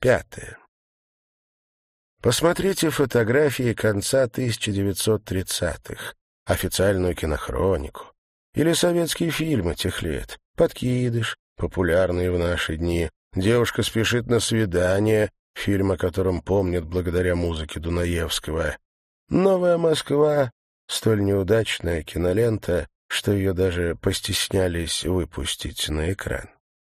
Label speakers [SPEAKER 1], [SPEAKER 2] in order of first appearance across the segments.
[SPEAKER 1] Пятое. Посмотрите фотографии конца 1930-х, официальную кинохронику или советские фильмы тех лет. «Подкидыш», популярные в наши дни, «Девушка спешит на свидание», фильм, о котором помнят благодаря музыке Дунаевского. «Новая Москва» — столь неудачная кинолента, что ее даже постеснялись выпустить на экран.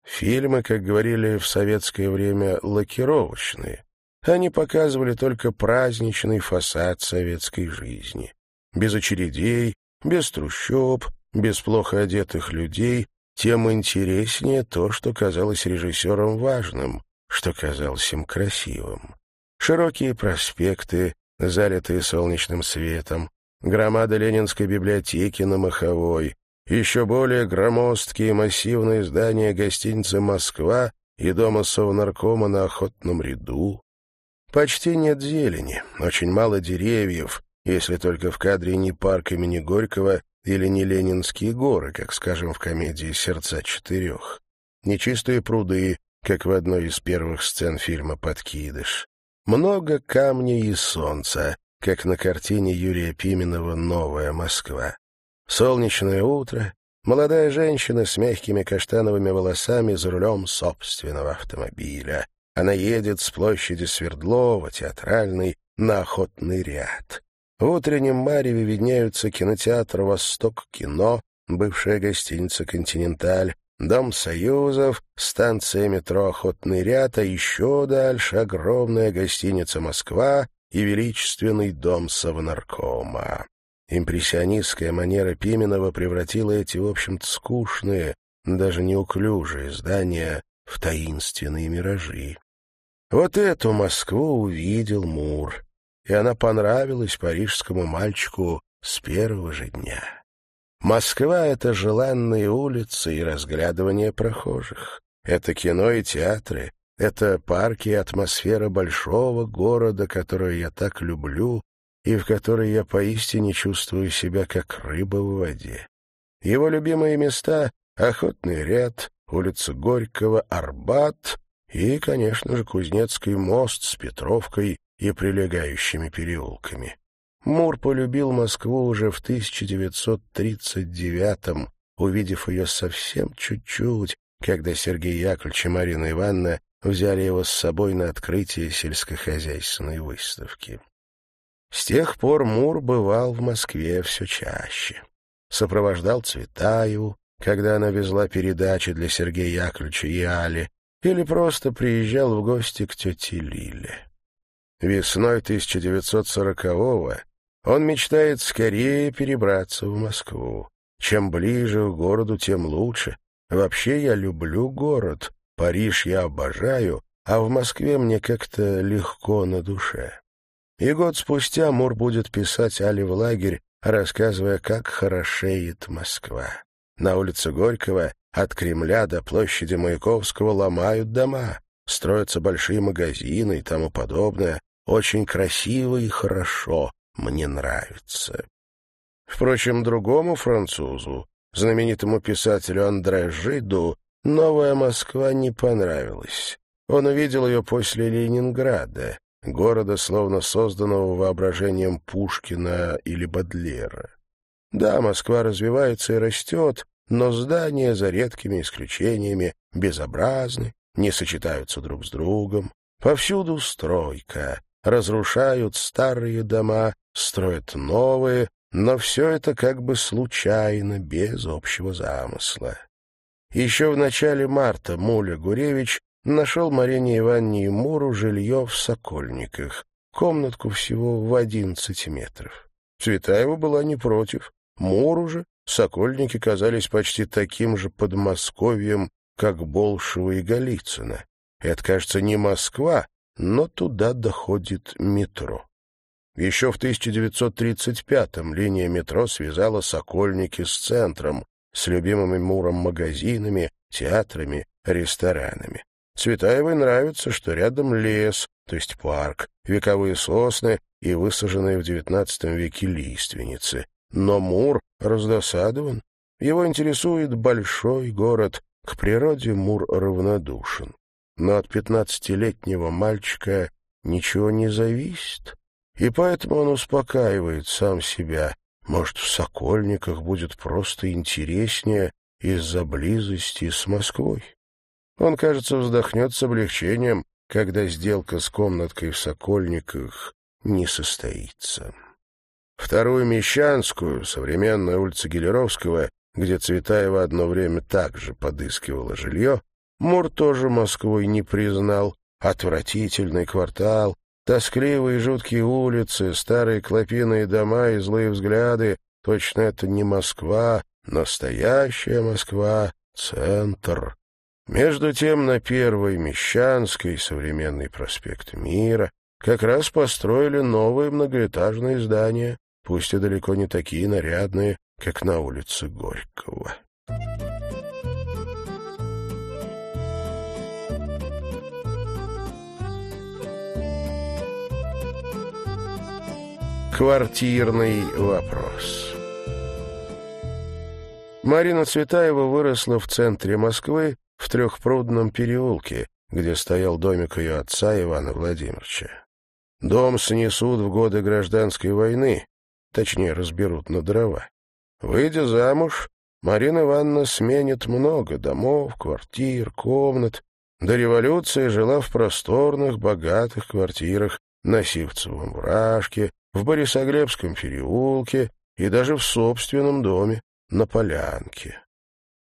[SPEAKER 1] Фильмы, как говорили в советское время, лакировочные. Они показывали только праздничный фасад советской жизни. Без очередей, без трущоб, без плохо одетых людей, тем интереснее то, что казалось режиссерам важным, что казалось им красивым. Широкие проспекты, залитые солнечным светом, громада Ленинской библиотеки на Маховой, еще более громоздкие массивные здания гостиницы «Москва» и дома Совнаркома на Охотном ряду, Почти нет зелени, очень мало деревьев, если только в кадре не парк имени Горького или не Ленинские горы, как, скажем, в комедии «Сердца четырех». Нечистые пруды, как в одной из первых сцен фильма «Подкидыш». Много камней и солнца, как на картине Юрия Пименова «Новая Москва». Солнечное утро, молодая женщина с мягкими каштановыми волосами за рулем собственного автомобиля. Она едет с площади Свердлова, театральной, на охотный ряд. В утреннем мареве виднеются кинотеатр «Восток-кино», бывшая гостиница «Континенталь», Дом Союзов, станция метро «Охотный ряд», а еще дальше огромная гостиница «Москва» и величественный дом Совнаркома. Импрессионистская манера Пименова превратила эти, в общем-то, скучные, даже неуклюжие здания в таинственные миражи. Вот эту Москву увидел Мур, и она понравилась парижскому мальчику с первого же дня. Москва — это желанные улицы и разглядывание прохожих. Это кино и театры, это парки и атмосфера большого города, которую я так люблю и в которой я поистине чувствую себя как рыба в воде. Его любимые места — Охотный ряд, улица Горького, Арбат и, конечно же, Кузнецкий мост с Петровкой и прилегающими переулками. Мур полюбил Москву уже в 1939-м, увидев ее совсем чуть-чуть, когда Сергей Яковлевич и Марина Ивановна взяли его с собой на открытие сельскохозяйственной выставки. С тех пор Мур бывал в Москве все чаще. Сопровождал Цветаеву, когда она везла передачи для Сергея Яковлевича и Али, или просто приезжал в гости к тете Лиле. Весной 1940-го он мечтает скорее перебраться в Москву. Чем ближе к городу, тем лучше. Вообще я люблю город, Париж я обожаю, а в Москве мне как-то легко на душе. И год спустя Мур будет писать Али в лагерь, рассказывая, как хорошеет Москва. На улице Горького от Кремля до площади Маяковского ломают дома, строятся большие магазины и тому подобное. Очень красиво и хорошо, мне нравится. Впрочем, другому французу, знаменитому писателю Андре Жиду, новая Москва не понравилась. Он увидел ее после Ленинграда, города, словно созданного воображением Пушкина или Бадлера. Да, Москва развивается и растет, но здания, за редкими исключениями, безобразны, не сочетаются друг с другом. Повсюду стройка. Разрушают старые дома, строят новые, но все это как бы случайно, без общего замысла. Еще в начале марта Муля Гуревич нашел Марине Ивановне и Муру жилье в Сокольниках, комнатку всего в одиннадцать метров. Цветаева была не против. Муру же Сокольники казались почти таким же Подмосковьем, как Болшево и Голицыно. Это, кажется, не Москва, но туда доходит метро. Еще в 1935-м линия метро связала Сокольники с центром, с любимыми Муром магазинами, театрами, ресторанами. Цветаевой нравится, что рядом лес, то есть парк, вековые сосны и высаженные в XIX веке лиственницы. Но Мур раздосадован. Его интересует большой город. К природе Мур равнодушен. но от пятнадцатилетнего мальчика ничего не зависит, и поэтому он успокаивает сам себя. Может, в Сокольниках будет просто интереснее из-за близости с Москвой. Он, кажется, вздохнет с облегчением, когда сделка с комнаткой в Сокольниках не состоится. Вторую Мещанскую, современная улица Гелеровского, где Цветаева одно время также подыскивала жилье, Мур тоже Москвой не признал. Отвратительный квартал, тоскливые жуткие улицы, старые клопиные дома и злые взгляды. Точно это не Москва, настоящая Москва, центр. Между тем на Первой Мещанской, современный проспект Мира, как раз построили новые многоэтажные здания, пусть и далеко не такие нарядные, как на улице Горького. Квартирный вопрос Марина Цветаева выросла в центре Москвы в Трехпрудном переулке, где стоял домик ее отца Ивана Владимировича. Дом снесут в годы гражданской войны, точнее, разберут на дрова. Выйдя замуж, Марина Ивановна сменит много домов, квартир, комнат. До революции жила в просторных, богатых квартирах на Сивцевом вражке, в Борисоглебском переулке и даже в собственном доме на Полянке.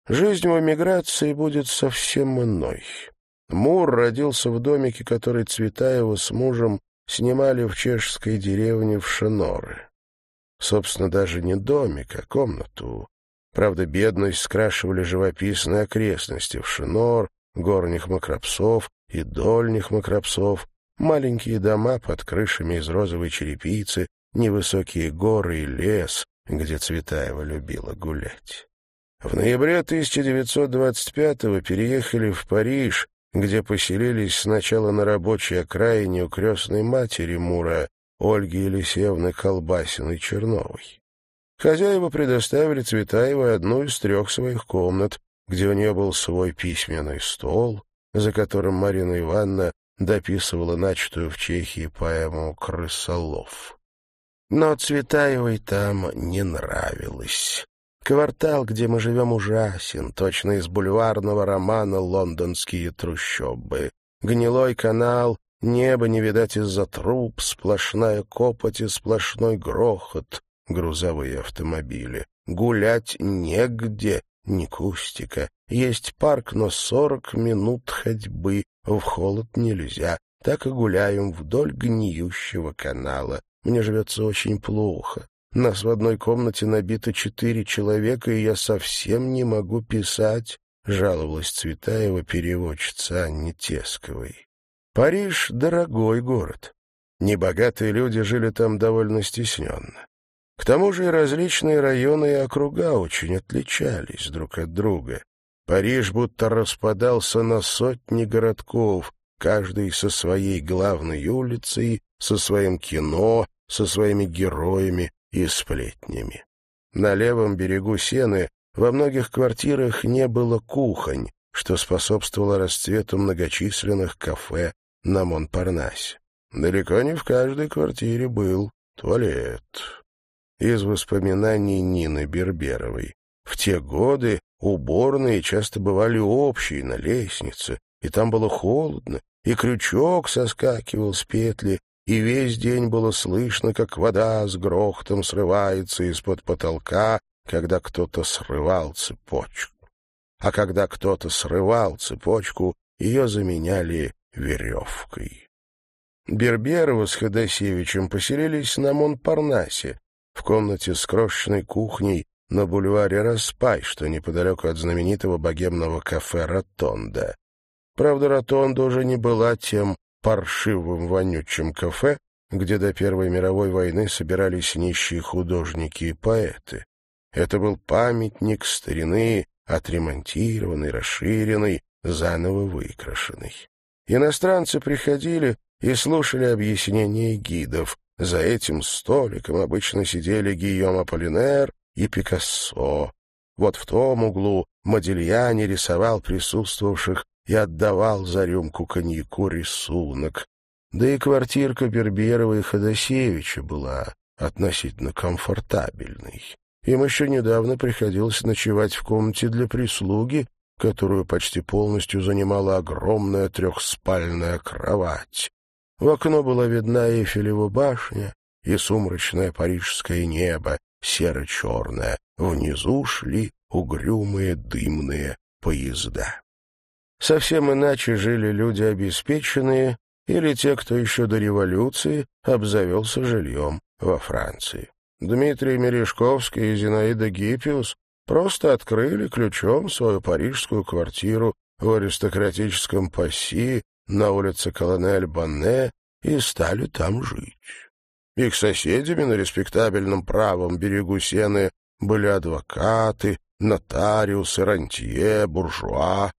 [SPEAKER 1] Жизнь в эмиграции будет совсем иной. Мур родился в домике, который Цветаева с мужем снимали в чешской деревне в Шиноры. Собственно, даже не домик, а комнату. Правда, бедность скрашивали живописные окрестности в Шинор, горних макропсов и дольних макропсов, Маленькие дома под крышами из розовой черепицы, невысокие горы и лес, где Цветаева любила гулять. В ноябре 1925-го переехали в Париж, где поселились сначала на рабочей окраине у крестной матери Мура Ольги Елисеевны Колбасиной-Черновой. Хозяева предоставили Цветаевой одну из трех своих комнат, где у нее был свой письменный стол, за которым Марина Ивановна дописывала начатую в Чехии поэму «Крысолов». Но Цветаевой там не нравилось. Квартал, где мы живем, ужасен, точно из бульварного романа «Лондонские трущобы». Гнилой канал, небо не видать из-за труб, сплошная копоть и сплошной грохот, грузовые автомобили. Гулять негде, ни кустика. Есть парк, но сорок минут ходьбы, в холод нельзя. Так и гуляем вдоль гниющего канала. Мне живется очень плохо. Нас в одной комнате набито четыре человека, и я совсем не могу писать, — жаловалась Цветаева переводчица Анне Тесковой. Париж — дорогой город. Небогатые люди жили там довольно стесненно. К тому же и различные районы и округа очень отличались друг от друга. Париж будто распадался на сотни городков, каждый со своей главной улицей, со своим кино, со своими героями и сплетнями. На левом берегу Сены во многих квартирах не было кухонь, что способствовало расцвету многочисленных кафе на Монпарнасе. Далеко не в каждой квартире был туалет из воспоминаний Нины Берберовой. В те годы уборные часто бывали общие на лестнице, и там было холодно, и крючок соскакивал с петли, и весь день было слышно, как вода с грохотом срывается из-под потолка, когда кто-то срывал цепочку. А когда кто-то срывал цепочку, ее заменяли веревкой. Берберова с Ходосевичем поселились на Монпарнасе, в комнате с крошечной кухней на бульваре Распай, что неподалеку от знаменитого богемного кафе «Ротонда». Правда, «Ротонда» уже не была тем паршивым вонючим кафе, где до Первой мировой войны собирались нищие художники и поэты. Это был памятник старины, отремонтированный, расширенный, заново выкрашенный. Иностранцы приходили и слушали объяснения гидов, за этим столиком обычно сидели Гийом Аполлинер и Пикассо. Вот в том углу Модильяне рисовал присутствовавших и отдавал за рюмку коньяку рисунок. Да и квартирка Берберова и Ходосевича была относительно комфортабельной. Им еще недавно приходилось ночевать в комнате для прислуги, которую почти полностью занимала огромная трехспальная кровать. В окно была видна Эйфелева башня и сумрачное парижское небо, серо-черное. Внизу шли угрюмые дымные поезда. Совсем иначе жили люди обеспеченные или те, кто еще до революции обзавелся жильем во Франции. Дмитрий Мережковский и Зинаида Гиппиус просто открыли ключом свою парижскую квартиру в аристократическом Пасси на улице Колонель Банне и стали там жить. Их соседями на респектабельном правом берегу Сены были адвокаты, нотариусы, рантье, буржуа.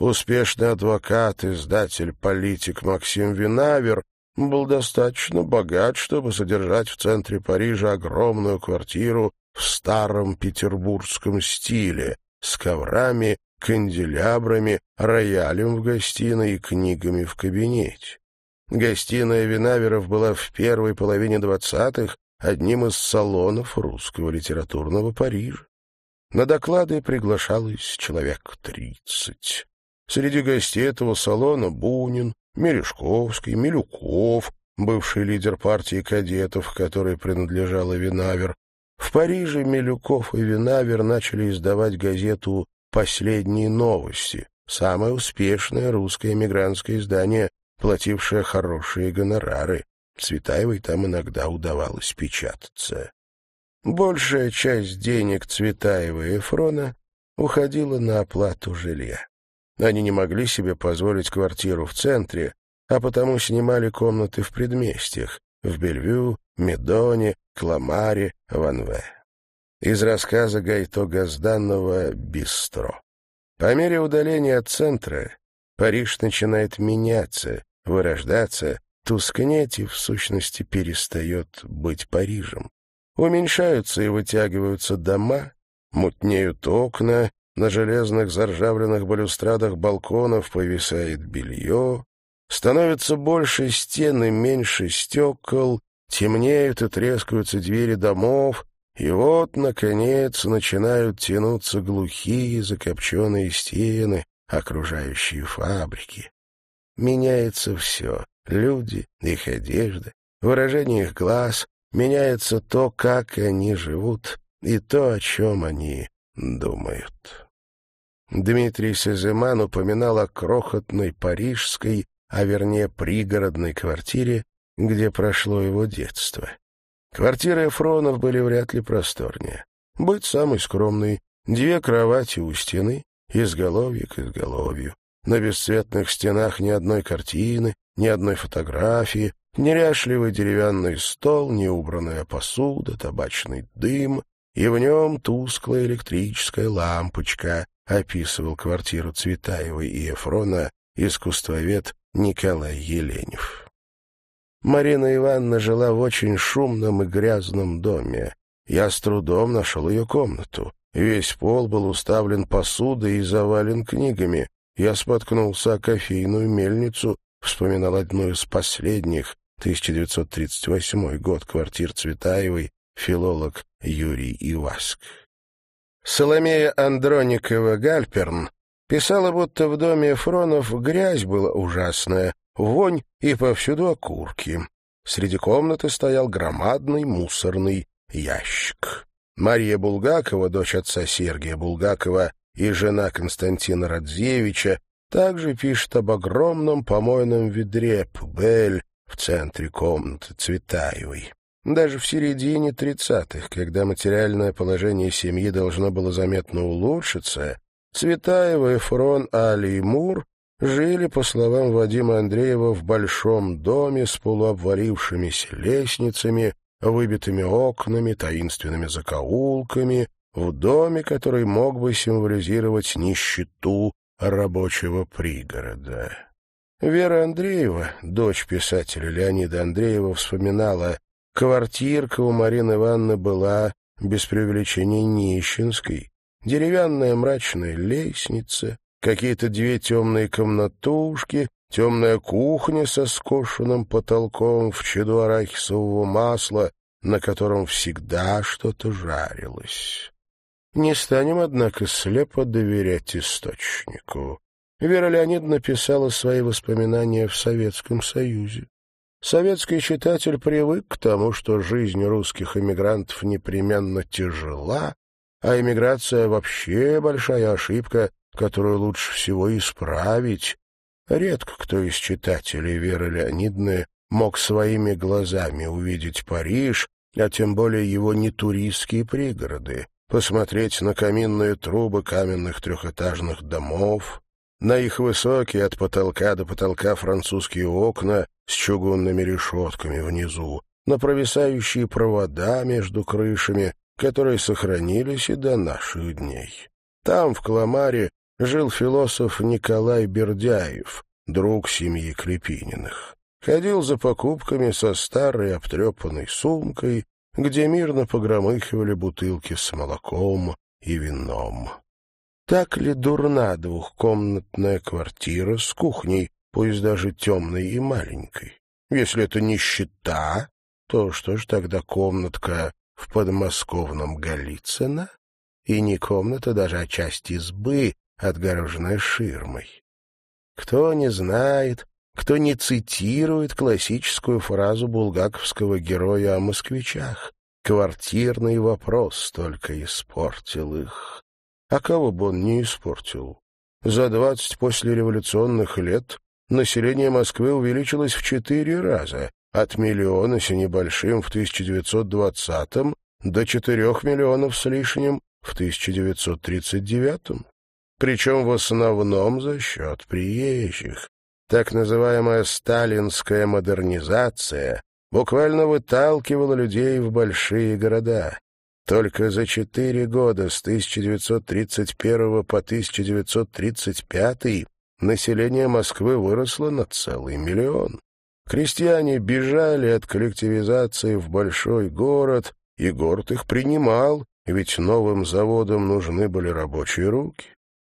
[SPEAKER 1] Успешный адвокат, издатель, политик Максим Винавер был достаточно богат, чтобы содержать в центре Парижа огромную квартиру в старом петербургском стиле с коврами, канделябрами, роялем в гостиной и книгами в кабинете. Гостиная Винаверов была в первой половине двадцатых одним из салонов русского литературного Парижа. На доклады приглашалось человек тридцать. Среди гостей этого салона Бунин, Мережковский, Милюков, бывший лидер партии кадетов, которой принадлежала Винавер. В Париже Милюков и Винавер начали издавать газету «Последние новости», самое успешное русское эмигрантское издание, платившее хорошие гонорары. Цветаевой там иногда удавалось печататься. Большая часть денег Цветаева и Эфрона уходила на оплату жилья. Они не могли себе позволить квартиру в центре, а потому снимали комнаты в предместьях, в Бельвю, Медоне, Кламаре, Ванве. Из рассказа Гайто Газданова «Бистро». По мере удаления от центра Париж начинает меняться, вырождаться, тускнеть и, в сущности, перестает быть Парижем. Уменьшаются и вытягиваются дома, мутнеют окна, на железных заржавленных балюстрадах балконов повисает белье, становится больше стен и меньше стекол, темнеют и трескаются двери домов, и вот, наконец, начинают тянуться глухие закопченные стены, окружающие фабрики. Меняется все — люди, их одежда, выражение их глаз, меняется то, как они живут, и то, о чем они думают. Дмитрий Сеземан упоминал о крохотной парижской, а вернее пригородной квартире, где прошло его детство. Квартиры Эфронов были вряд ли просторнее. Быть самый скромный, две кровати у стены, изголовье к изголовью. На бесцветных стенах ни одной картины, ни одной фотографии, неряшливый деревянный стол, неубранная посуда, табачный дым, и в нем тусклая электрическая лампочка, описывал квартиру Цветаевой и Ефрона искусствовед Николай Еленев. Марина Ивановна жила в очень шумном и грязном доме. Я с трудом нашел ее комнату. Весь пол был уставлен посудой и завален книгами. Я споткнулся о кофейную мельницу, вспоминал одну из последних, 1938 год, квартир Цветаевой, филолог Юрий Иваск. Соломея Андроникова-Гальперн писала, будто в доме Фронов грязь была ужасная, вонь и повсюду окурки. Среди комнаты стоял громадный мусорный ящик. Мария Булгакова, дочь отца Сергия Булгакова и жена Константина Радзевича, также пишет об огромном помойном ведре «Пубель» в центре комнаты Цветаевой. Даже в середине тридцатых, когда материальное положение семьи должно было заметно улучшиться, Цветаева, Эфрон, Али и Мур жили, по словам Вадима Андреева, в большом доме с полуобвалившимися лестницами, выбитыми окнами, таинственными закоулками, в доме, который мог бы символизировать нищету рабочего пригорода. Вера Андреева, дочь писателя Леонида Андреева, вспоминала, Квартирка у Марины Ивановны была, без преувеличения, нищенской. Деревянная мрачная лестница, какие-то две темные комнатушки, темная кухня со скошенным потолком в чаду арахисового масла, на котором всегда что-то жарилось. Не станем, однако, слепо доверять источнику. Вера Леонидовна писала свои воспоминания в Советском Союзе. Советский читатель привык к тому, что жизнь русских эмигрантов непременно тяжела, а эмиграция вообще большая ошибка, которую лучше всего исправить. Редко кто из читателей Веры Леонидовны мог своими глазами увидеть Париж, а тем более его нетуристские пригороды, посмотреть на каминные трубы каменных трехэтажных домов, на их высокие от потолка до потолка французские окна с чугунными решетками внизу, на провисающие провода между крышами, которые сохранились и до наших дней. Там, в Кламаре, жил философ Николай Бердяев, друг семьи Клепининых. Ходил за покупками со старой обтрепанной сумкой, где мирно погромыхивали бутылки с молоком и вином. Так ли дурна двухкомнатная квартира с кухней, пусть даже темной и маленькой? Если это нищета, то что ж тогда комнатка в подмосковном Голицыно? И не комната даже, а часть избы, отгороженная ширмой. Кто не знает, кто не цитирует классическую фразу булгаковского героя о москвичах. Квартирный вопрос только испортил их. А кого бы он не испортил? За двадцать послереволюционных лет население Москвы увеличилось в четыре раза, от миллиона с небольшим в 1920-м до четырех миллионов с лишним в 1939-м. Причем в основном за счет приезжих. Так называемая сталинская модернизация буквально выталкивала людей в большие города. Только за четыре года с 1931 по 1935 население Москвы выросло на целый миллион. Крестьяне бежали от коллективизации в большой город, и город их принимал, ведь новым заводам нужны были рабочие руки.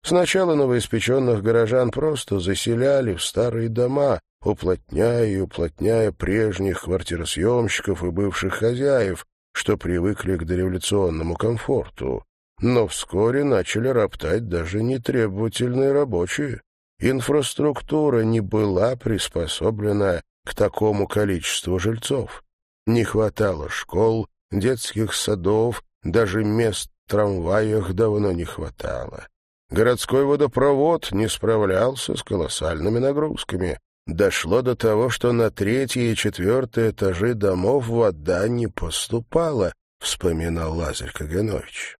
[SPEAKER 1] Сначала новоиспеченных горожан просто заселяли в старые дома, уплотняя и уплотняя прежних квартиросъемщиков и бывших хозяев, что привыкли к дореволюционному комфорту. Но вскоре начали роптать даже нетребовательные рабочие. Инфраструктура не была приспособлена к такому количеству жильцов. Не хватало школ, детских садов, даже мест в трамваях давно не хватало. Городской водопровод не справлялся с колоссальными нагрузками. Дошло до того, что на третий и четвертый этажи домов вода не поступала, вспоминал Лазарь Каганович.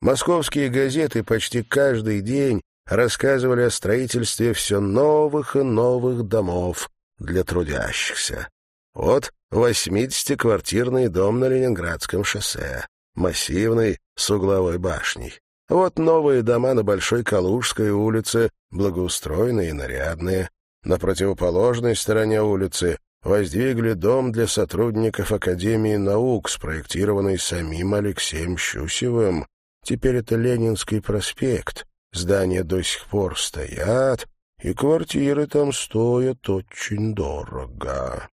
[SPEAKER 1] Московские газеты почти каждый день рассказывали о строительстве все новых и новых домов для трудящихся. Вот восьмидесятиквартирный дом на Ленинградском шоссе, массивный, с угловой башней. Вот новые дома на Большой Калужской улице, благоустроенные и нарядные. На противоположной стороне улицы воздвигли дом для сотрудников Академии наук, спроектированный самим Алексеем Щусевым. Теперь это Ленинский проспект. Здания до сих пор стоят, и квартиры там стоят очень дорого.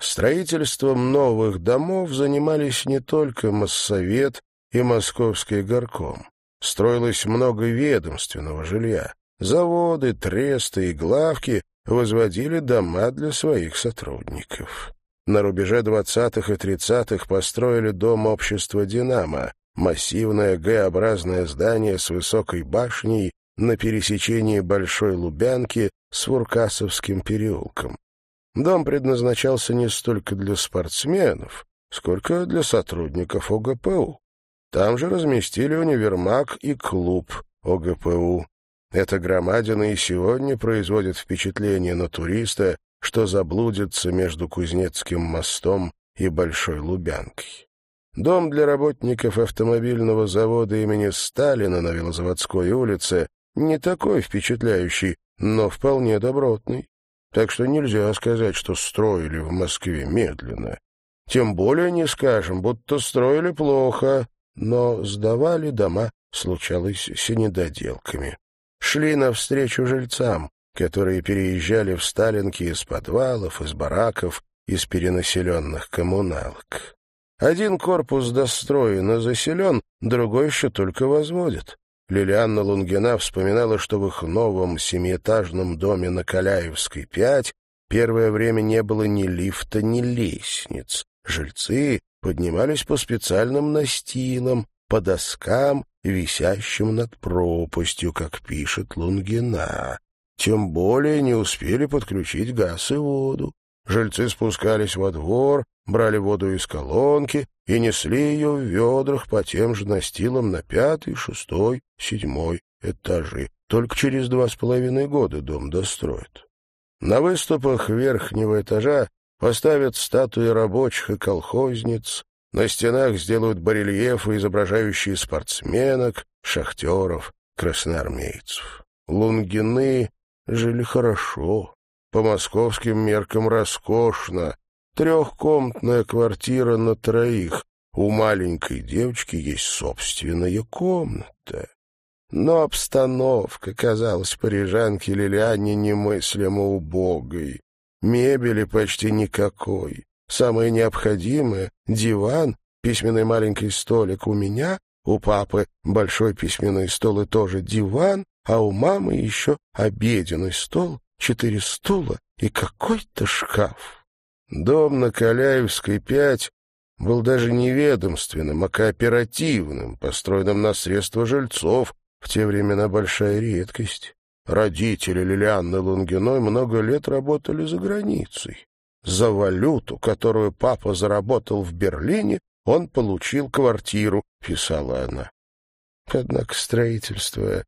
[SPEAKER 1] Строительством новых домов занимались не только Моссовет и Московский горком. Строилось много ведомственного жилья. Заводы, тресты и главки возводили дома для своих сотрудников. На рубеже 20-х и 30-х построили дом общества «Динамо», массивное Г-образное здание с высокой башней на пересечении Большой Лубянки с Фуркасовским переулком. Дом предназначался не столько для спортсменов, сколько для сотрудников ОГПУ. Там же разместили универмаг и клуб ОГПУ. Эта громадина и сегодня производит впечатление на туриста, что заблудится между Кузнецким мостом и Большой Лубянкой. Дом для работников автомобильного завода имени Сталина на Велозаводской улице не такой впечатляющий, но вполне добротный. Так что нельзя сказать, что строили в Москве медленно. Тем более не скажем, будто строили плохо, но сдавали дома, случалось, с недоделками. Шли навстречу жильцам, которые переезжали в Сталинки из подвалов, из бараков, из перенаселенных коммуналок. Один корпус достроен и заселен, другой еще только возводят. Лилианна Лунгина вспоминала, что в их новом семиэтажном доме на Каляевской 5 первое время не было ни лифта, ни лестниц. Жильцы поднимались по специальным настилам, по доскам, висящим над пропастью, как пишет Лунгина. Тем более не успели подключить газ и воду. Жильцы спускались во двор, брали воду из колонки и несли ее в ведрах по тем же настилам на пятый, шестой, седьмой этажи. Только через два с половиной года дом достроят. На выступах верхнего этажа поставят статуи рабочих и колхозниц, на стенах сделают барельефы, изображающие спортсменок, шахтеров, красноармейцев. Лунгины жили хорошо, по московским меркам роскошно. Трехкомнатная квартира на троих. У маленькой девочки есть собственная комната. Но обстановка казалась парижанке Лилиане немыслимо убогой. Мебели почти никакой. Самое необходимое — диван, письменный маленький столик у меня, у папы большой письменный стол и тоже диван, а у мамы еще обеденный стол четыре стула и какой-то шкаф. Дом на Каляевской, 5 был даже не ведомственным, а кооперативным, построенным на средства жильцов, в те времена большая редкость. Родители Лилианны Лунгиной много лет работали за границей. За валюту, которую папа заработал в Берлине, он получил квартиру, писала она. Однако строительство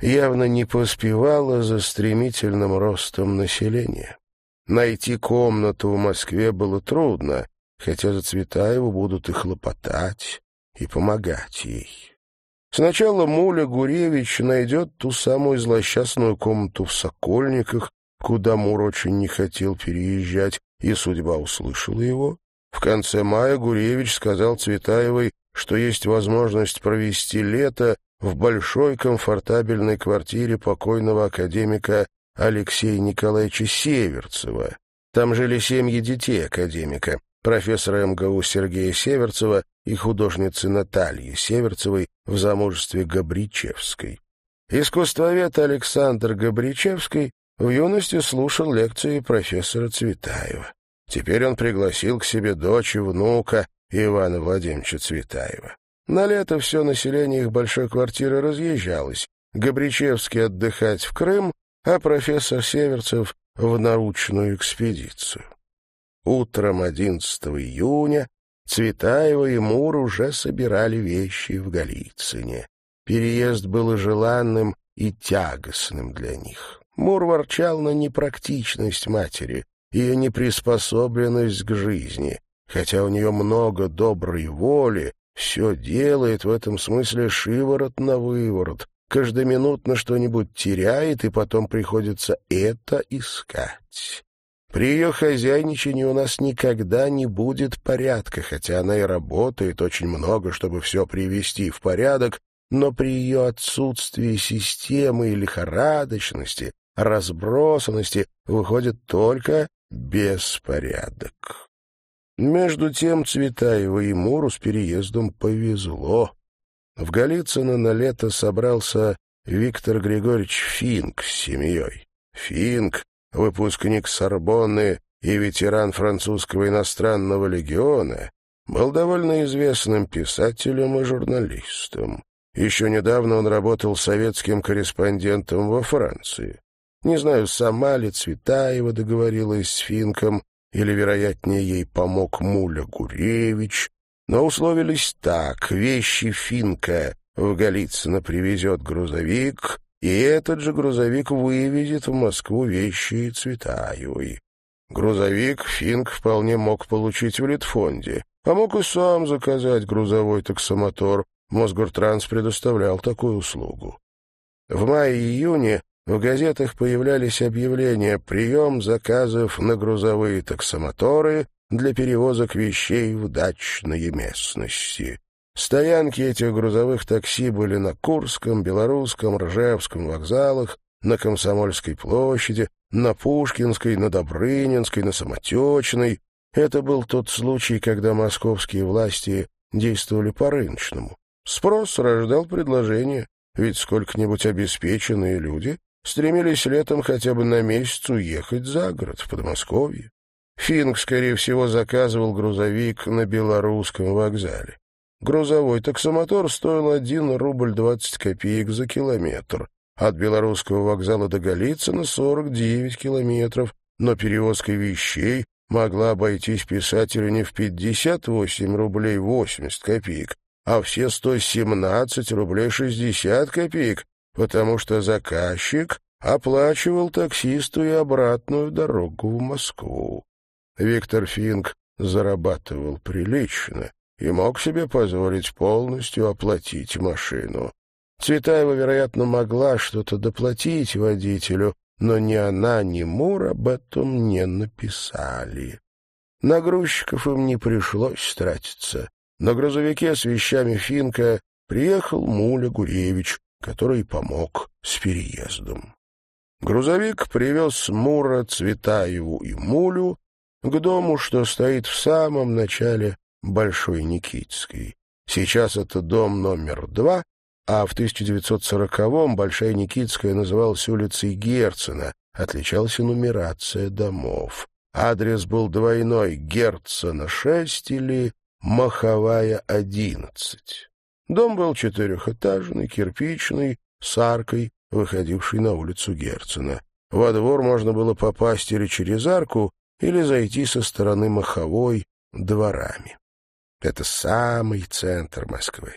[SPEAKER 1] явно не поспевала за стремительным ростом населения. Найти комнату в Москве было трудно, хотя за Цветаеву будут и хлопотать, и помогать ей. Сначала Муля Гуревич найдет ту самую злосчастную комнату в Сокольниках, куда Мур очень не хотел переезжать, и судьба услышала его. В конце мая Гуревич сказал Цветаевой, что есть возможность провести лето в большой комфортабельной квартире покойного академика Алексея Николаевича Северцева. Там жили семьи детей академика, профессора МГУ Сергея Северцева и художницы Натальи Северцевой в замужестве Габричевской. Искусствовед Александр Габричевский в юности слушал лекции профессора Цветаева. Теперь он пригласил к себе дочь и внука Ивана Владимировича Цветаева. На лето все население их большой квартиры разъезжалось. Габричевский отдыхать в Крым, а профессор Северцев в научную экспедицию. Утром 11 июня Цветаева и Мур уже собирали вещи в Голицыне. Переезд был желанным и тягостным для них. Мур ворчал на непрактичность матери, ее неприспособленность к жизни. Хотя у нее много доброй воли, все делает в этом смысле шиворот на выворот, каждоминутно что-нибудь теряет, и потом приходится это искать. При ее хозяйничании у нас никогда не будет порядка, хотя она и работает очень много, чтобы все привести в порядок, но при ее отсутствии системы и лихорадочности, разбросанности выходит только беспорядок. Между тем Цветаева и Муру с переездом повезло. В Голицыно на лето собрался Виктор Григорьевич Финк с семьей. Финк, выпускник Сорбонны и ветеран французского иностранного легиона, был довольно известным писателем и журналистом. Еще недавно он работал советским корреспондентом во Франции. Не знаю, сама ли Цветаева договорилась с Финком, или, вероятнее, ей помог Муля Гуревич, но условились так, вещи Финка в Голицыно привезет грузовик, и этот же грузовик вывезет в Москву вещи Цветаевой. Грузовик Финк вполне мог получить в Литфонде, а мог и сам заказать грузовой таксомотор. Мосгортранс предоставлял такую услугу. В мае-июне в газетах появлялись объявления «Прием заказов на грузовые таксомоторы для перевозок вещей в дачные местности». Стоянки этих грузовых такси были на Курском, Белорусском, Ржевском вокзалах, на Комсомольской площади, на Пушкинской, на Добрынинской, на Самотечной. Это был тот случай, когда московские власти действовали по-рыночному. Спрос рождал предложение, ведь сколько-нибудь обеспеченные люди стремились летом хотя бы на месяц уехать за город, в Подмосковье. Финк, скорее всего, заказывал грузовик на белорусском вокзале. Грузовой таксомотор стоил 1 рубль 20 копеек за километр. От белорусского вокзала до Голицына 49 километров, но перевозка вещей могла обойтись писателю не в 58 рублей 80 копеек, а все 117 рублей 60 копеек, потому что заказчик оплачивал таксисту и обратную дорогу в Москву. Виктор Финк зарабатывал прилично и мог себе позволить полностью оплатить машину. Цветаева, вероятно, могла что-то доплатить водителю, но ни она, ни Мур об этом не написали. На грузчиков им не пришлось тратиться. На грузовике с вещами Финка приехал Муля Гуревич, который помог с переездом. Грузовик привез Мура, Цветаеву и Мулю к дому, что стоит в самом начале Большой Никитской. Сейчас это дом номер два, а в 1940-м Большая Никитская называлась улицей Герцена, отличалась нумерация домов. Адрес был двойной — Герцена 6 или Маховая 11. Дом был четырехэтажный, кирпичный, с аркой, выходившей на улицу Герцена. Во двор можно было попасть или через арку, или зайти со стороны Маховой дворами. Это самый центр Москвы.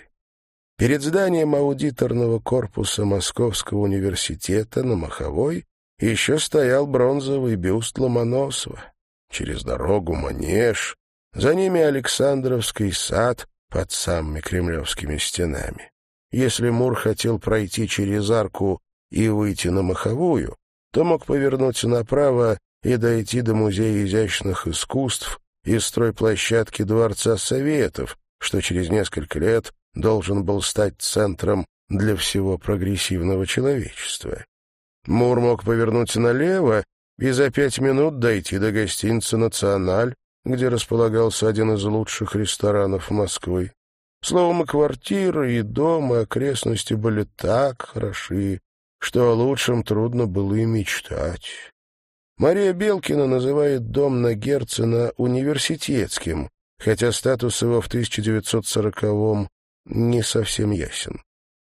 [SPEAKER 1] Перед зданием аудиторного корпуса Московского университета на Маховой еще стоял бронзовый бюст Ломоносова. Через дорогу Манеж, за ними Александровский сад под самыми кремлевскими стенами. Если Мур хотел пройти через арку и выйти на Маховую, то мог повернуть направо и дойти до Музея изящных искусств и стройплощадки Дворца Советов, что через несколько лет должен был стать центром для всего прогрессивного человечества. Мур мог повернуть налево и за пять минут дойти до гостиницы «Националь», где располагался один из лучших ресторанов Москвы. Словом, и квартира, и дом, и окрестности были так хороши, что о лучшем трудно было и мечтать. Мария Белкина называет дом на Герцена университетским, хотя статус его в 1940-м не совсем ясен.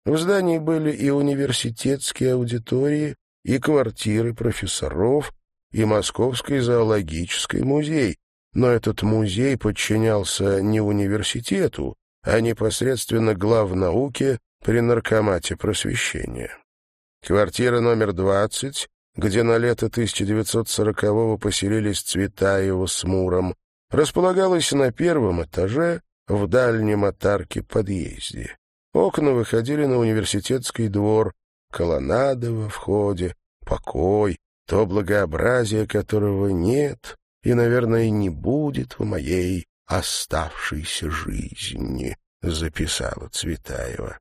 [SPEAKER 1] В здании были и университетские аудитории, и квартиры профессоров, и Московский зоологический музей, но этот музей подчинялся не университету, а непосредственно главнауке при наркомате просвещения. Квартира номер 20, где на лето 1940-го поселились Цветаева с Муром, располагалась на первом этаже в дальнем от арки подъезде. Окна выходили на университетский двор, колоннада во входе, покой, то благообразие которого нет и, наверное, не будет в моей оставшейся жизни, — записала Цветаева.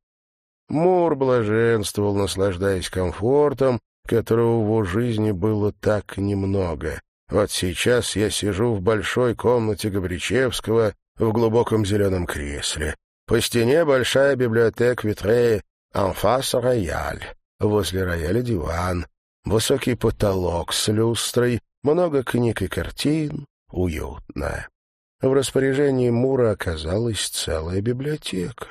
[SPEAKER 1] Мур блаженствовал, наслаждаясь комфортом, которого в его жизни было так немного. Вот сейчас я сижу в большой комнате Габричевского в глубоком зеленом кресле. По стене большая библиотека Витре «Анфас рояль». Возле рояля диван, высокий потолок с люстрой, много книг и картин, уютно. В распоряжении Мура оказалась целая библиотека.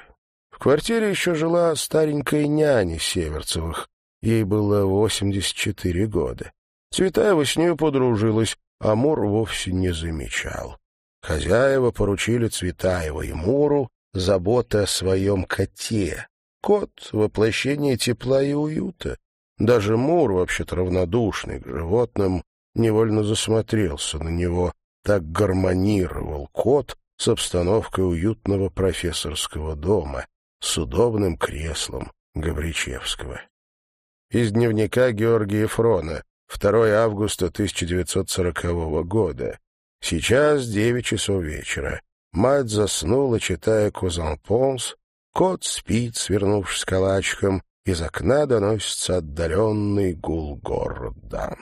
[SPEAKER 1] В квартире еще жила старенькая няня Северцевых. Ей было 84 года. Цветаева с нею подружилась, а Мур вовсе не замечал. Хозяева поручили Цветаева и Муру заботы о своем коте. Кот — воплощение тепла и уюта. Даже Мур, вообще-то равнодушный к животным, невольно засмотрелся на него. Так гармонировал кот с обстановкой уютного профессорского дома, с удобным креслом Гавричевского. Из дневника Георгия Фрона, 2 августа 1940 года. Сейчас девять часов вечера. Мать заснула, читая «Кузан Понс», кот спит, свернувшись калачиком, из окна доносится отдаленный гул города.